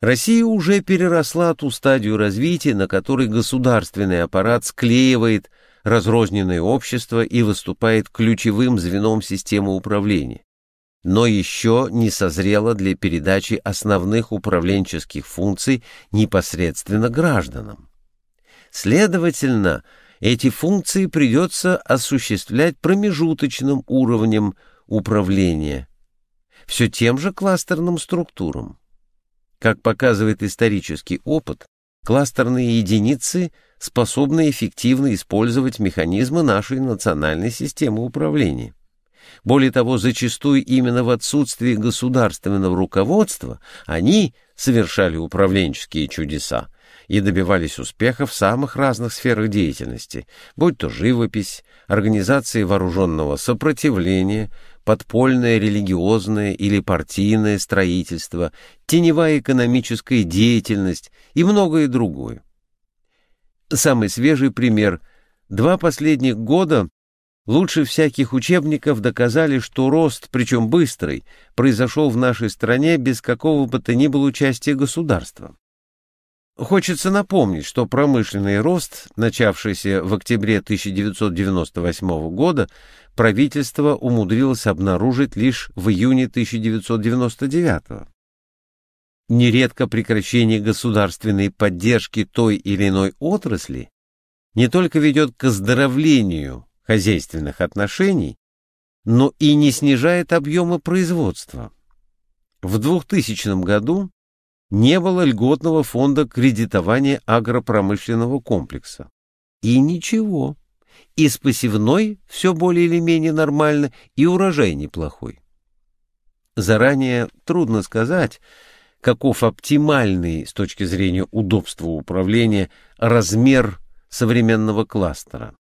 Россия уже переросла ту стадию развития, на которой государственный аппарат склеивает разрозненное общество и выступает ключевым звеном системы управления, но еще не созрела для передачи основных управленческих функций непосредственно гражданам. Следовательно, эти функции придется осуществлять промежуточным уровнем управления, все тем же кластерным структурам. Как показывает исторический опыт, кластерные единицы способны эффективно использовать механизмы нашей национальной системы управления. Более того, зачастую именно в отсутствии государственного руководства они совершали управленческие чудеса и добивались успеха в самых разных сферах деятельности, будь то живопись, организация вооруженного сопротивления, подпольное религиозное или партийное строительство, теневая экономическая деятельность и многое другое. Самый свежий пример. Два последних года лучше всяких учебников доказали, что рост, причем быстрый, произошел в нашей стране без какого бы то ни было участия государства. Хочется напомнить, что промышленный рост, начавшийся в октябре 1998 года, правительство умудрилось обнаружить лишь в июне 1999. Нередко прекращение государственной поддержки той или иной отрасли не только ведет к оздоровлению хозяйственных отношений, но и не снижает объемы производства. В 2000 году не было льготного фонда кредитования агропромышленного комплекса. И ничего. И с посевной все более или менее нормально, и урожай неплохой. Заранее трудно сказать, каков оптимальный с точки зрения удобства управления размер современного кластера.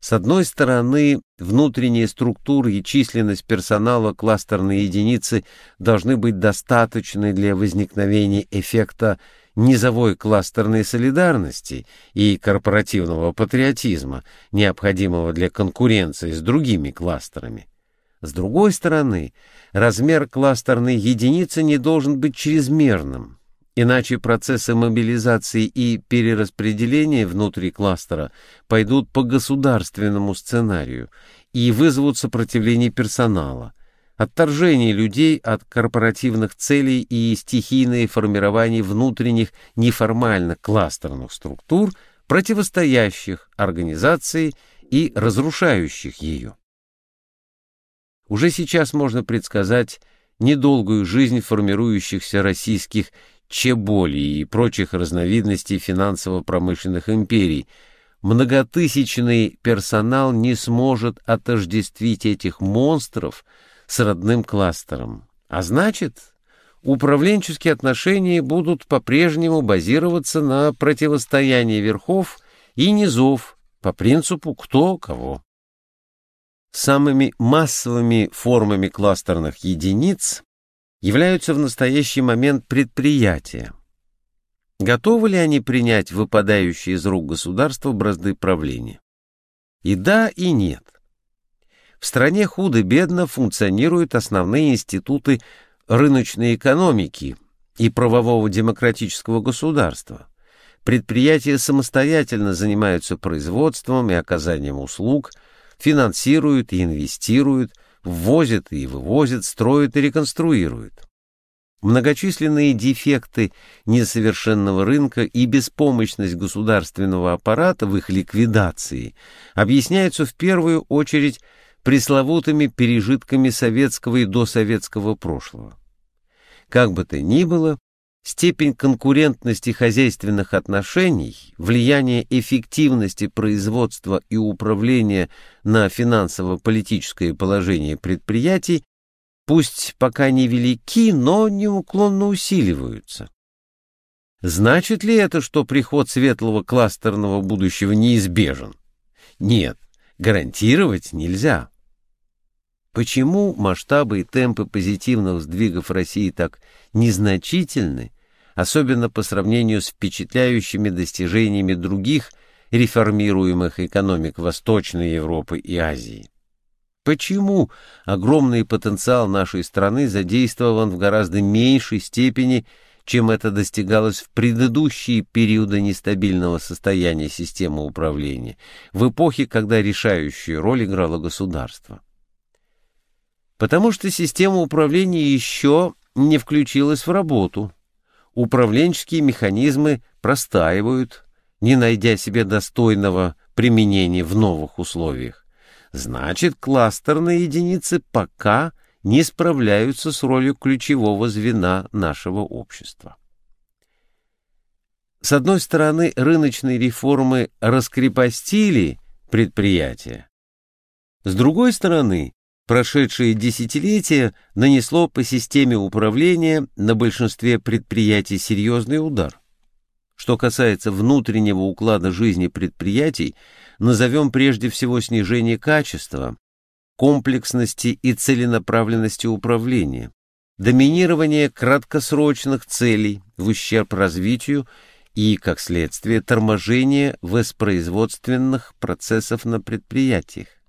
С одной стороны, внутренняя структура и численность персонала кластерной единицы должны быть достаточны для возникновения эффекта низовой кластерной солидарности и корпоративного патриотизма, необходимого для конкуренции с другими кластерами. С другой стороны, размер кластерной единицы не должен быть чрезмерным, Иначе процессы мобилизации и перераспределения внутри кластера пойдут по государственному сценарию и вызовут сопротивление персонала, отторжение людей от корпоративных целей и стихийное формирование внутренних неформальных кластерных структур, противостоящих организации и разрушающих ее. Уже сейчас можно предсказать недолгую жизнь формирующихся российских чеболи и прочих разновидностей финансово-промышленных империй, многотысячный персонал не сможет отождествить этих монстров с родным кластером. А значит, управленческие отношения будут по-прежнему базироваться на противостоянии верхов и низов по принципу «кто кого». Самыми массовыми формами кластерных единиц являются в настоящий момент предприятия. Готовы ли они принять выпадающие из рук государства бразды правления? И да, и нет. В стране худо-бедно функционируют основные институты рыночной экономики и правового демократического государства. Предприятия самостоятельно занимаются производством и оказанием услуг, финансируют и инвестируют, ввозят и вывозят, строят и реконструируют. Многочисленные дефекты несовершенного рынка и беспомощность государственного аппарата в их ликвидации объясняются в первую очередь пресловутыми пережитками советского и досоветского прошлого. Как бы то ни было, Степень конкурентности хозяйственных отношений, влияние эффективности производства и управления на финансово-политическое положение предприятий пусть пока не велики, но неуклонно усиливаются. Значит ли это, что приход светлого кластерного будущего неизбежен? Нет, гарантировать нельзя. Почему масштабы и темпы позитивных сдвигов России так незначительны, особенно по сравнению с впечатляющими достижениями других реформируемых экономик Восточной Европы и Азии? Почему огромный потенциал нашей страны задействован в гораздо меньшей степени, чем это достигалось в предыдущие периоды нестабильного состояния системы управления, в эпохе, когда решающую роль играло государство. Потому что система управления еще не включилась в работу. Управленческие механизмы простаивают, не найдя себе достойного применения в новых условиях. Значит, кластерные единицы пока не справляются с ролью ключевого звена нашего общества. С одной стороны, рыночные реформы раскрепостили предприятия. С другой стороны, прошедшие десятилетия нанесло по системе управления на большинстве предприятий серьезный удар. Что касается внутреннего уклада жизни предприятий, назовем прежде всего снижение качества, комплексности и целенаправленности управления, доминирование краткосрочных целей в ущерб развитию и, как следствие, торможение воспроизводственных процессов на предприятиях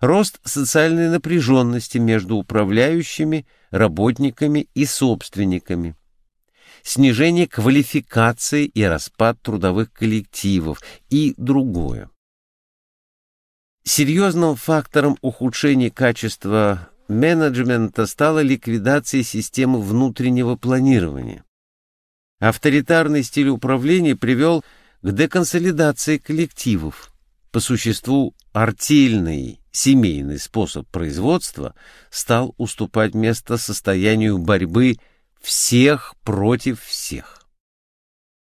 рост социальной напряженности между управляющими, работниками и собственниками, снижение квалификации и распад трудовых коллективов и другое. Серьезным фактором ухудшения качества менеджмента стала ликвидация системы внутреннего планирования. Авторитарный стиль управления привел к деконсолидации коллективов. По существу артельный семейный способ производства стал уступать место состоянию борьбы всех против всех.